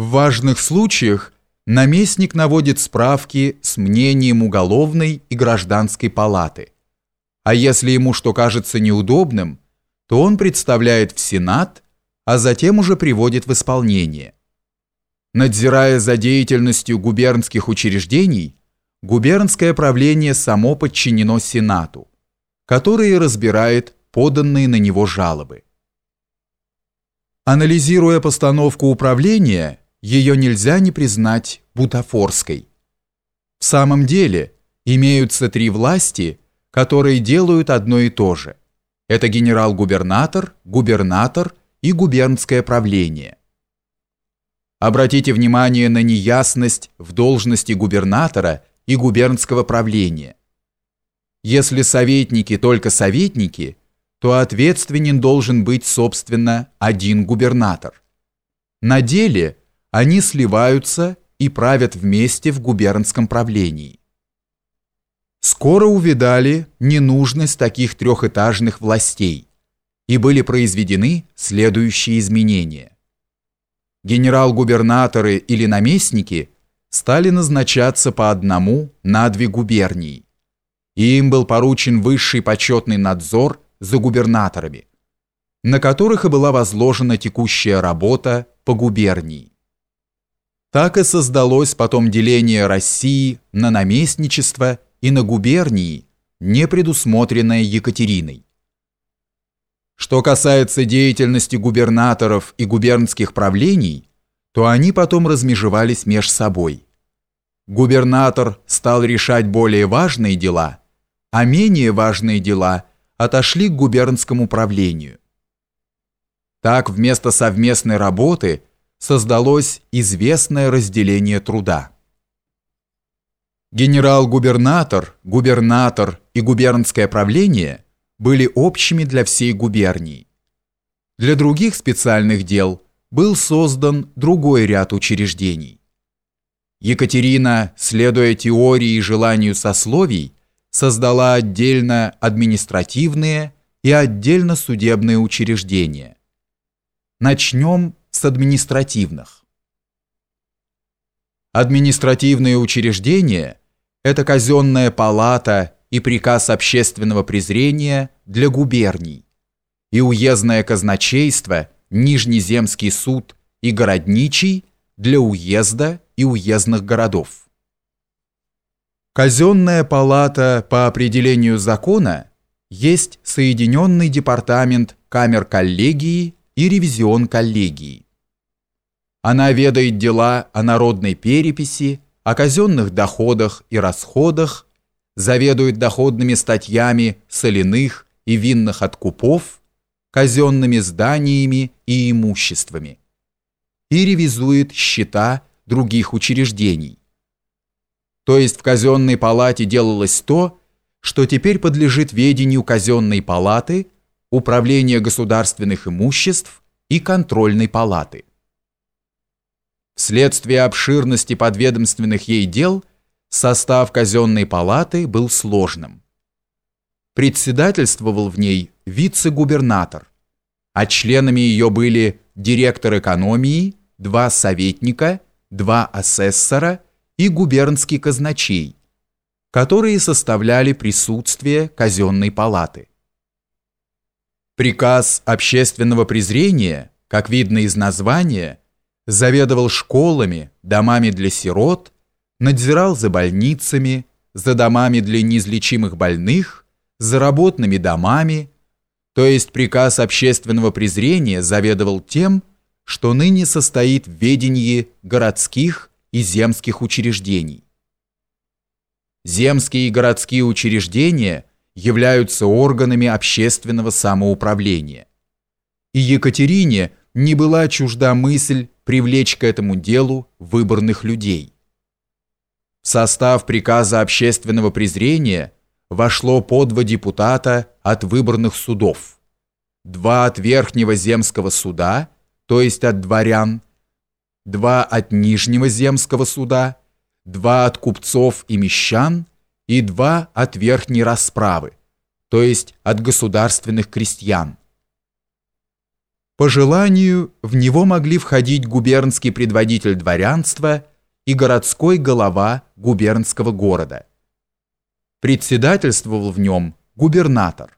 В важных случаях наместник наводит справки с мнением уголовной и гражданской палаты. А если ему что кажется неудобным, то он представляет в Сенат, а затем уже приводит в исполнение. Надзирая за деятельностью губернских учреждений, губернское правление само подчинено Сенату, который разбирает поданные на него жалобы. Анализируя постановку управления, ее нельзя не признать бутафорской. В самом деле, имеются три власти, которые делают одно и то же. Это генерал-губернатор, губернатор и губернское правление. Обратите внимание на неясность в должности губернатора и губернского правления. Если советники только советники, то ответственен должен быть, собственно, один губернатор. На деле они сливаются и правят вместе в губернском правлении. Скоро увидали ненужность таких трехэтажных властей и были произведены следующие изменения. Генерал-губернаторы или наместники стали назначаться по одному на две губернии, и им был поручен высший почетный надзор за губернаторами, на которых и была возложена текущая работа по губернии. Так и создалось потом деление России на наместничество и на губернии, не предусмотренное Екатериной. Что касается деятельности губернаторов и губернских правлений, то они потом размежевались меж собой. Губернатор стал решать более важные дела, а менее важные дела отошли к губернскому правлению. Так вместо совместной работы создалось известное разделение труда. Генерал-губернатор, губернатор и губернское правление были общими для всей губернии. Для других специальных дел был создан другой ряд учреждений. Екатерина, следуя теории и желанию сословий, создала отдельно административные и отдельно судебные учреждения. Начнем с административных. Административные учреждения – это казенная палата и приказ общественного презрения для губерний, и уездное казначейство, Нижнеземский суд и городничий для уезда и уездных городов. Казенная палата по определению закона есть Соединенный департамент камер коллегии и ревизион коллегии. Она ведает дела о народной переписи, о казенных доходах и расходах, заведует доходными статьями соляных и винных откупов, казенными зданиями и имуществами и ревизует счета других учреждений то есть в казенной палате делалось то, что теперь подлежит ведению казенной палаты, управления государственных имуществ и контрольной палаты. Вследствие обширности подведомственных ей дел состав казенной палаты был сложным. Председательствовал в ней вице-губернатор, а членами ее были директор экономии, два советника, два асессора – и губернский казначей, которые составляли присутствие казенной палаты. Приказ общественного презрения, как видно из названия, заведовал школами, домами для сирот, надзирал за больницами, за домами для неизлечимых больных, за работными домами, то есть приказ общественного презрения заведовал тем, что ныне состоит в ведении городских и земских учреждений. Земские и городские учреждения являются органами общественного самоуправления. И Екатерине не была чужда мысль привлечь к этому делу выборных людей. В состав приказа общественного презрения вошло по два депутата от выборных судов, два от Верхнего земского суда, то есть от дворян, два от Нижнего земского суда, два от купцов и мещан и два от Верхней расправы, то есть от государственных крестьян. По желанию в него могли входить губернский предводитель дворянства и городской голова губернского города. Председательствовал в нем губернатор.